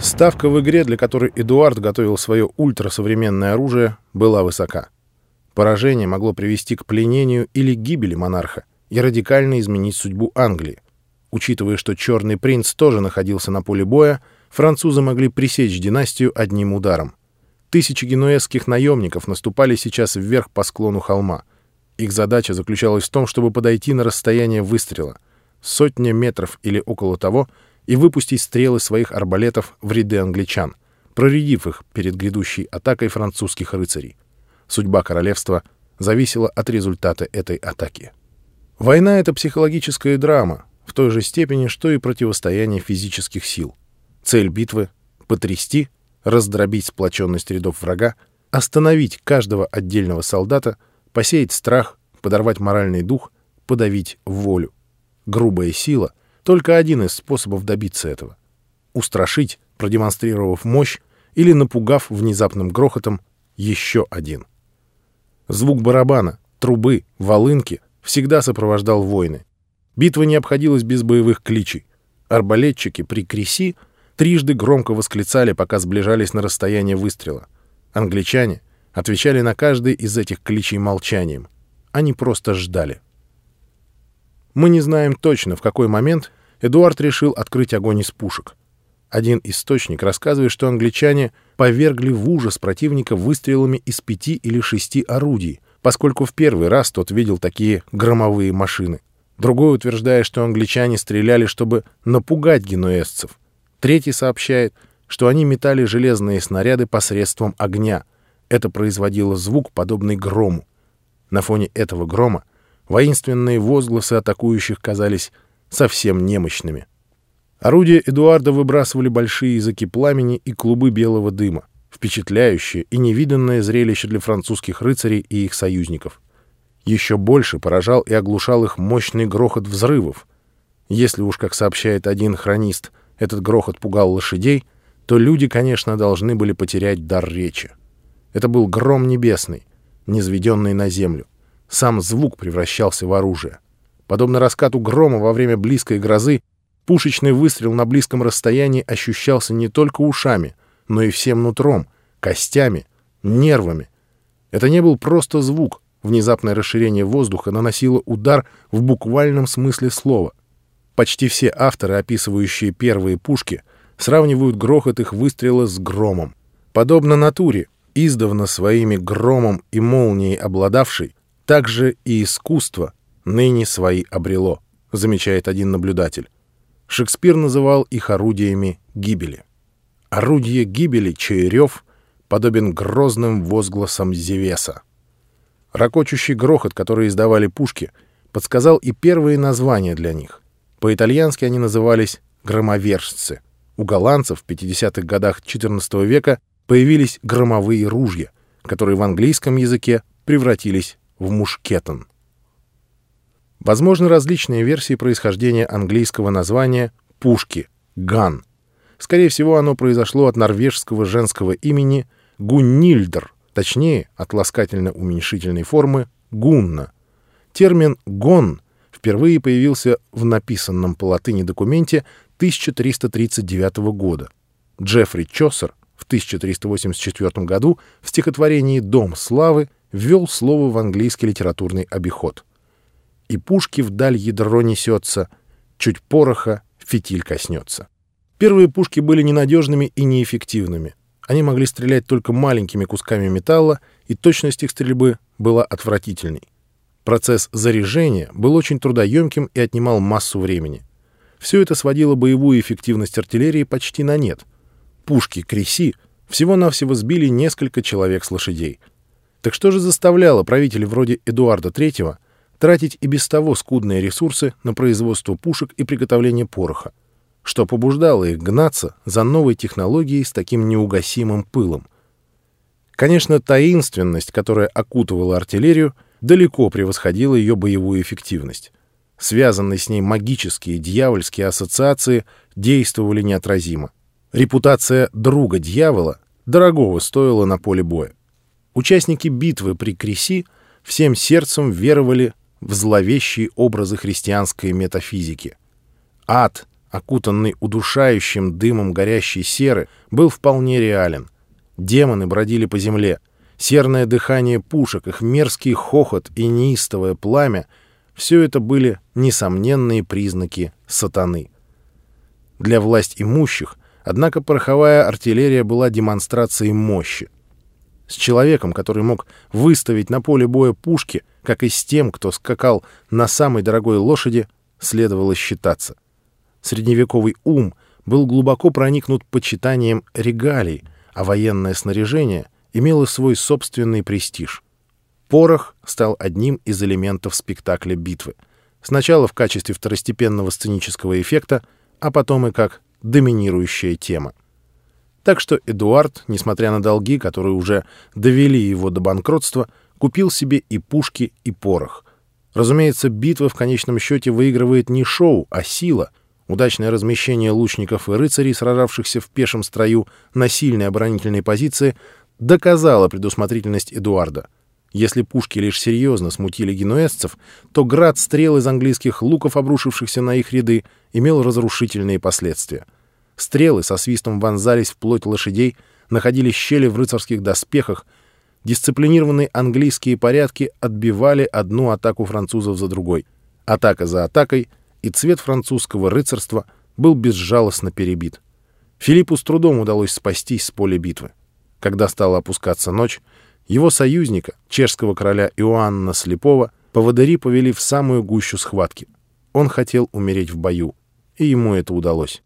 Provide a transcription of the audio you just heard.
Ставка в игре, для которой Эдуард готовил свое ультрасовременное оружие, была высока. Поражение могло привести к пленению или гибели монарха и радикально изменить судьбу Англии. Учитывая, что Черный принц тоже находился на поле боя, французы могли пресечь династию одним ударом. Тысячи генуэзских наемников наступали сейчас вверх по склону холма. Их задача заключалась в том, чтобы подойти на расстояние выстрела, сотня метров или около того, и выпустить стрелы своих арбалетов в ряды англичан, проредив их перед грядущей атакой французских рыцарей. Судьба королевства зависела от результата этой атаки. Война — это психологическая драма, в той же степени, что и противостояние физических сил. Цель битвы — потрясти раздробить сплоченность рядов врага, остановить каждого отдельного солдата, посеять страх, подорвать моральный дух, подавить волю. Грубая сила — только один из способов добиться этого. Устрашить, продемонстрировав мощь, или напугав внезапным грохотом еще один. Звук барабана, трубы, волынки всегда сопровождал войны. Битва не обходилась без боевых кличей. Арбалетчики при Креси — трижды громко восклицали, пока сближались на расстояние выстрела. Англичане отвечали на каждый из этих кличей молчанием. Они просто ждали. Мы не знаем точно, в какой момент Эдуард решил открыть огонь из пушек. Один источник рассказывает, что англичане повергли в ужас противника выстрелами из пяти или шести орудий, поскольку в первый раз тот видел такие громовые машины. Другой утверждает, что англичане стреляли, чтобы напугать генуэзцев — Третий сообщает, что они метали железные снаряды посредством огня. Это производило звук, подобный грому. На фоне этого грома воинственные возгласы атакующих казались совсем немощными. Орудия Эдуарда выбрасывали большие языки пламени и клубы белого дыма, впечатляющее и невиданное зрелище для французских рыцарей и их союзников. Еще больше поражал и оглушал их мощный грохот взрывов. Если уж, как сообщает один хронист, этот грохот пугал лошадей, то люди, конечно, должны были потерять дар речи. Это был гром небесный, низведенный на землю. Сам звук превращался в оружие. Подобно раскату грома во время близкой грозы, пушечный выстрел на близком расстоянии ощущался не только ушами, но и всем нутром, костями, нервами. Это не был просто звук. Внезапное расширение воздуха наносило удар в буквальном смысле слова. Почти все авторы, описывающие первые пушки, сравнивают грохот их выстрела с громом. Подобно натуре, издавна своими громом и молнией обладавшей, также и искусство ныне свои обрело, замечает один наблюдатель. Шекспир называл их орудиями гибели. Орудие гибели, чей рев подобен грозным возгласам Зевеса. Рокочущий грохот, который издавали пушки, подсказал и первые названия для них — по-итальянски они назывались «громовержцы». У голландцев в 50-х годах XIV века появились громовые ружья, которые в английском языке превратились в мушкетон. Возможны различные версии происхождения английского названия «пушки» — «ган». Скорее всего, оно произошло от норвежского женского имени Гуннильдер, точнее, от ласкательно-уменьшительной формы «гунна». Термин «гон» впервые появился в написанном по латыни документе 1339 года. Джеффри Чосер в 1384 году в стихотворении «Дом славы» ввел слово в английский литературный обиход. «И пушки вдаль ядро несется, чуть пороха фитиль коснется». Первые пушки были ненадежными и неэффективными. Они могли стрелять только маленькими кусками металла, и точность их стрельбы была отвратительной. Процесс заряжения был очень трудоемким и отнимал массу времени. Все это сводило боевую эффективность артиллерии почти на нет. Пушки Креси всего-навсего сбили несколько человек с лошадей. Так что же заставляло правителей вроде Эдуарда III тратить и без того скудные ресурсы на производство пушек и приготовление пороха? Что побуждало их гнаться за новой технологией с таким неугасимым пылом? Конечно, таинственность, которая окутывала артиллерию — далеко превосходила ее боевую эффективность. Связанные с ней магические дьявольские ассоциации действовали неотразимо. Репутация друга дьявола дорогого стоила на поле боя. Участники битвы при Креси всем сердцем веровали в зловещие образы христианской метафизики. Ад окутанный удушающим дымом горящей серы, был вполне реален. Демоны бродили по земле. Серное дыхание пушек, их мерзкий хохот и неистовое пламя — все это были несомненные признаки сатаны. Для власть имущих, однако, пороховая артиллерия была демонстрацией мощи. С человеком, который мог выставить на поле боя пушки, как и с тем, кто скакал на самой дорогой лошади, следовало считаться. Средневековый ум был глубоко проникнут почитанием регалий, а военное снаряжение имело свой собственный престиж. Порох стал одним из элементов спектакля битвы. Сначала в качестве второстепенного сценического эффекта, а потом и как доминирующая тема. Так что Эдуард, несмотря на долги, которые уже довели его до банкротства, купил себе и пушки, и порох. Разумеется, битва в конечном счете выигрывает не шоу, а сила. Удачное размещение лучников и рыцарей, сражавшихся в пешем строю на сильной оборонительной позиции, доказало предусмотрительность Эдуарда. Если пушки лишь серьезно смутили генуэзцев, то град стрел из английских луков, обрушившихся на их ряды, имел разрушительные последствия — Стрелы со свистом вонзались в плоть лошадей, находились щели в рыцарских доспехах. Дисциплинированные английские порядки отбивали одну атаку французов за другой. Атака за атакой, и цвет французского рыцарства был безжалостно перебит. Филиппу с трудом удалось спастись с поля битвы. Когда стала опускаться ночь, его союзника, чешского короля Иоанна Слепого, поводыри повели в самую гущу схватки. Он хотел умереть в бою, и ему это удалось.